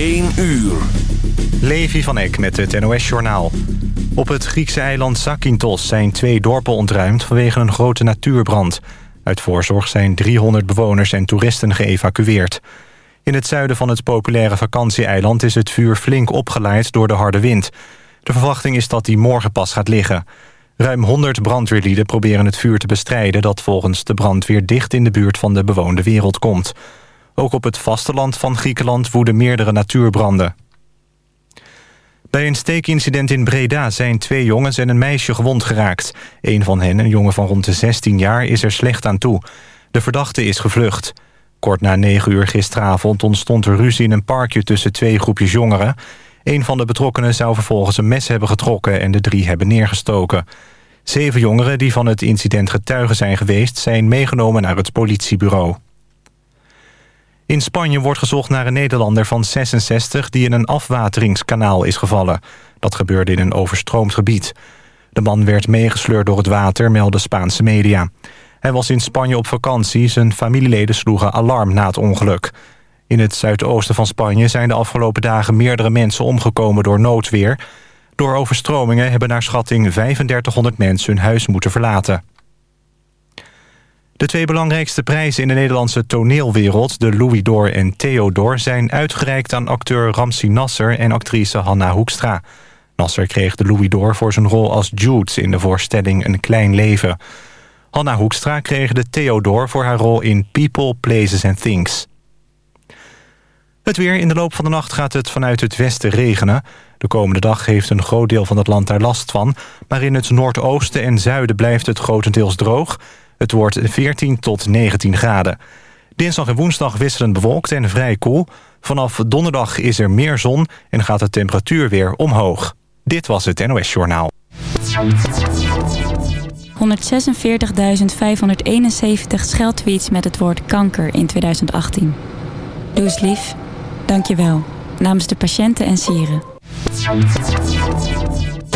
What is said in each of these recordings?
1 uur. Levi van Eck met het NOS-journaal. Op het Griekse eiland Zakynthos zijn twee dorpen ontruimd vanwege een grote natuurbrand. Uit voorzorg zijn 300 bewoners en toeristen geëvacueerd. In het zuiden van het populaire vakantieeiland is het vuur flink opgeleid door de harde wind. De verwachting is dat die morgen pas gaat liggen. Ruim 100 brandweerlieden proberen het vuur te bestrijden... dat volgens de brandweer dicht in de buurt van de bewoonde wereld komt. Ook op het vasteland van Griekenland woeden meerdere natuurbranden. Bij een steekincident in Breda zijn twee jongens en een meisje gewond geraakt. Een van hen, een jongen van rond de 16 jaar, is er slecht aan toe. De verdachte is gevlucht. Kort na 9 uur gisteravond ontstond er ruzie in een parkje tussen twee groepjes jongeren. Een van de betrokkenen zou vervolgens een mes hebben getrokken en de drie hebben neergestoken. Zeven jongeren die van het incident getuigen zijn geweest... zijn meegenomen naar het politiebureau. In Spanje wordt gezocht naar een Nederlander van 66... die in een afwateringskanaal is gevallen. Dat gebeurde in een overstroomd gebied. De man werd meegesleurd door het water, melden Spaanse media. Hij was in Spanje op vakantie. Zijn familieleden sloegen alarm na het ongeluk. In het zuidoosten van Spanje zijn de afgelopen dagen... meerdere mensen omgekomen door noodweer. Door overstromingen hebben naar schatting 3500 mensen hun huis moeten verlaten. De twee belangrijkste prijzen in de Nederlandse toneelwereld... de Louis d'Or en Theodor... zijn uitgereikt aan acteur Ramsi Nasser en actrice Hanna Hoekstra. Nasser kreeg de Louis d'Or voor zijn rol als Jude... in de voorstelling Een Klein Leven. Hanna Hoekstra kreeg de Theodor voor haar rol in People, Places and Things. Het weer. In de loop van de nacht gaat het vanuit het westen regenen. De komende dag heeft een groot deel van het land daar last van. Maar in het noordoosten en zuiden blijft het grotendeels droog... Het wordt 14 tot 19 graden. Dinsdag en woensdag wisselend bewolkt en vrij koel. Vanaf donderdag is er meer zon en gaat de temperatuur weer omhoog. Dit was het NOS Journaal. 146.571 scheldtweets met het woord kanker in 2018. Doe eens lief. Dank je wel. Namens de patiënten en sieren.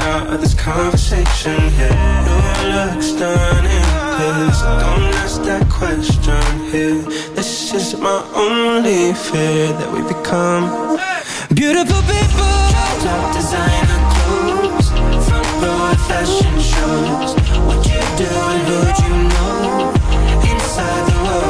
out of this conversation here. Your looks stunning, cause don't ask that question here. This is my only fear that we become beautiful people. Top designer clothes, front row fashion shows. What you do and who you know, inside the world.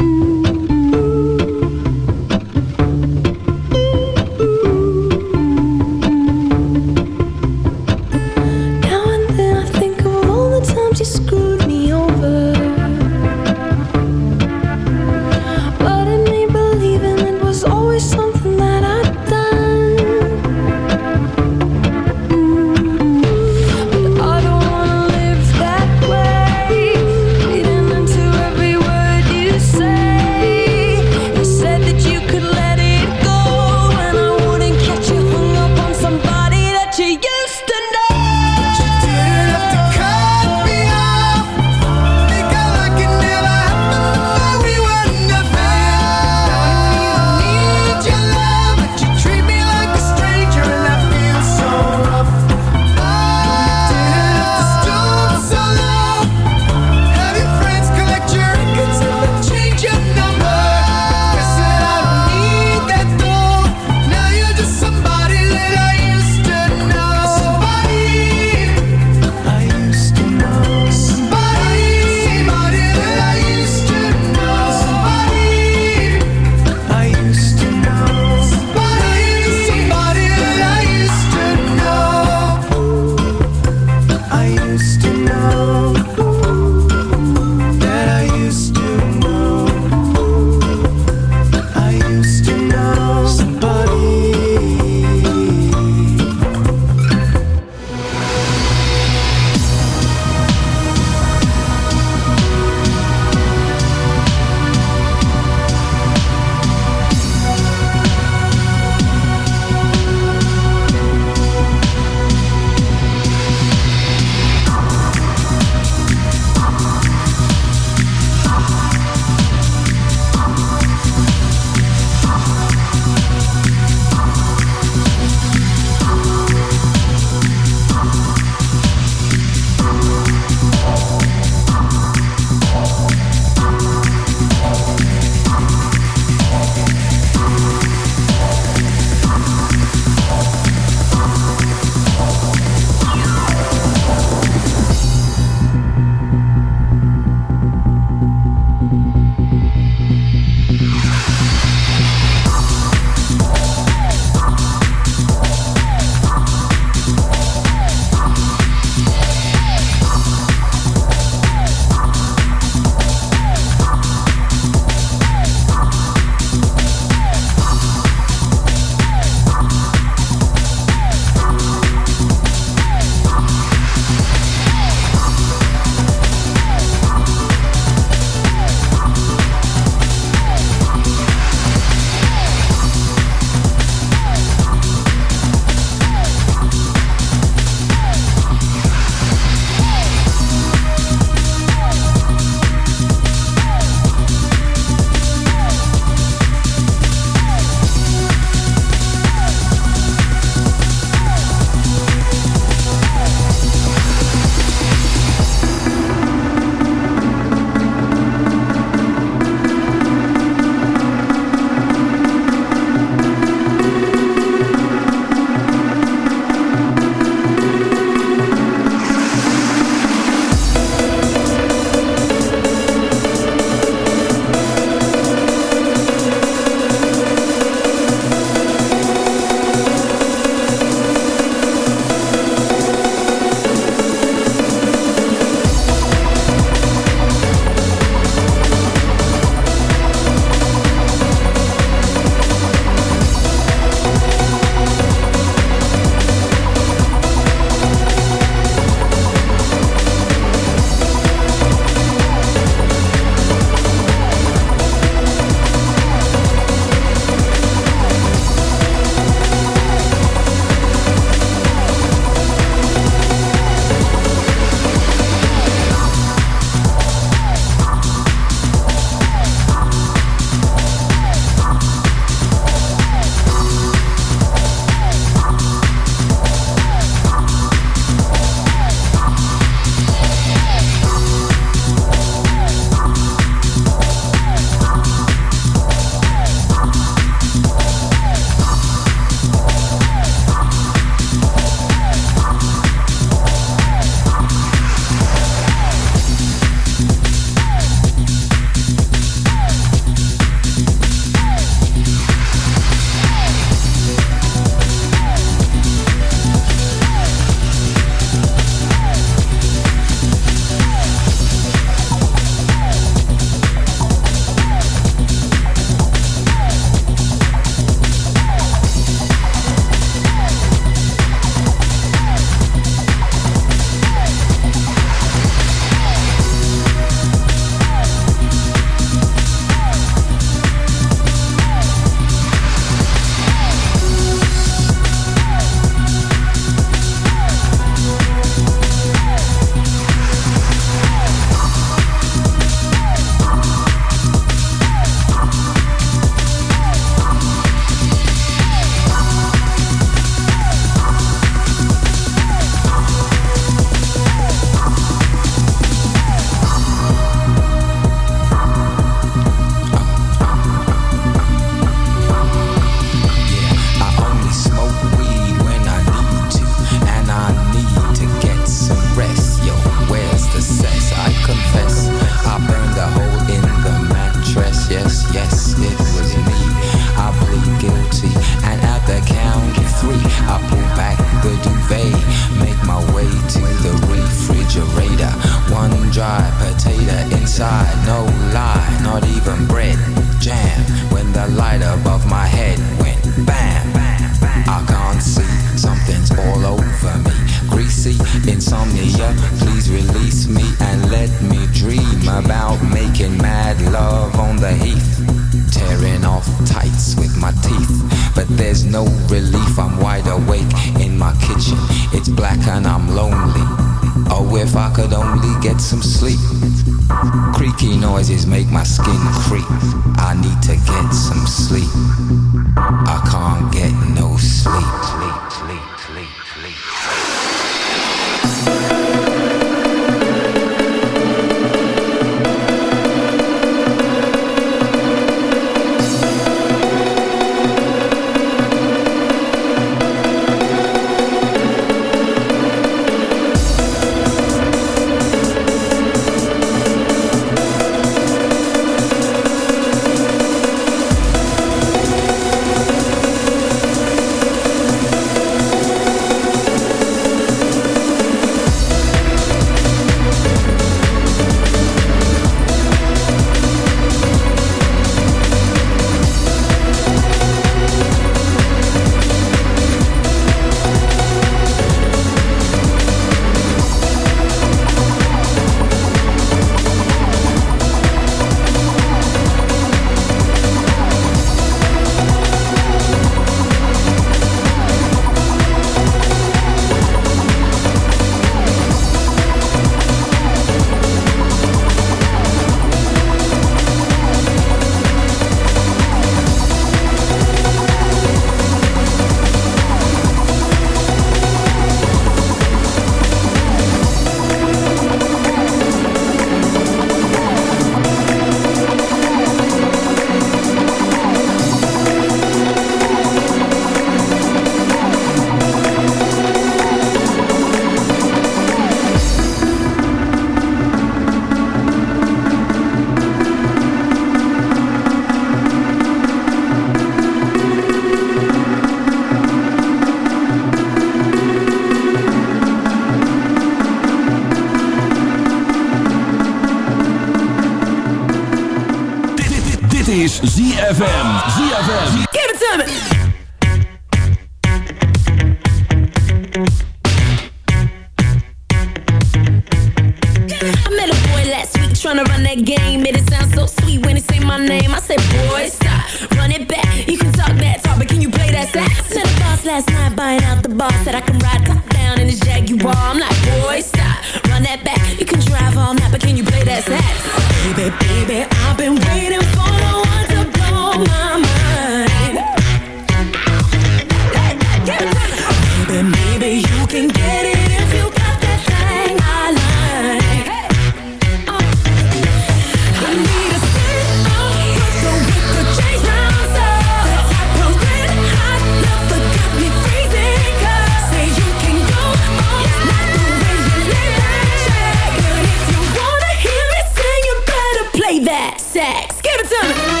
sex, sex. Give it to me. Uh.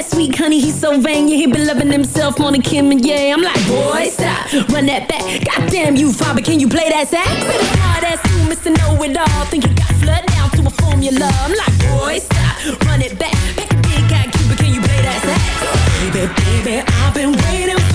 Sweet honey, he's so vain, yeah, he been loving himself more than Kim and yeah. I'm like, boy, stop, run that back. Goddamn you, father, can you play that sax? Hard ass, you, Mr. Know It All, think you got time you love. I'm like, boy, stop, run it back. Pick a big guy, Cuba, can you play that sax? Baby, baby, I've been waiting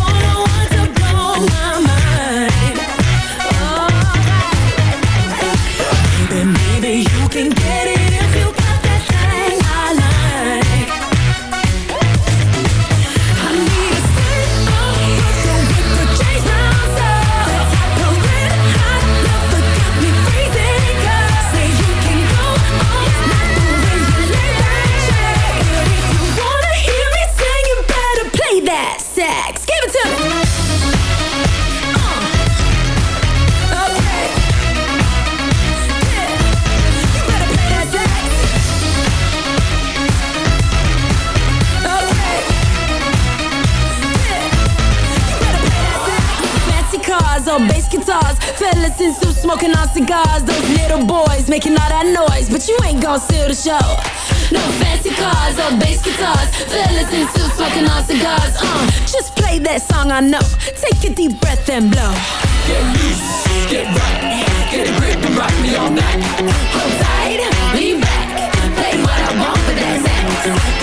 Santas. Fellas in suits smoking our cigars. Those little boys making all that noise. But you ain't gonna steal the show. No fancy cars or bass guitars. Fellas in suits smoking our cigars. Uh, just play that song I know. Take a deep breath and blow. Get loose, get right. Get a grip and rock me all night. Hold tight, lean back. Play what I want, for that it.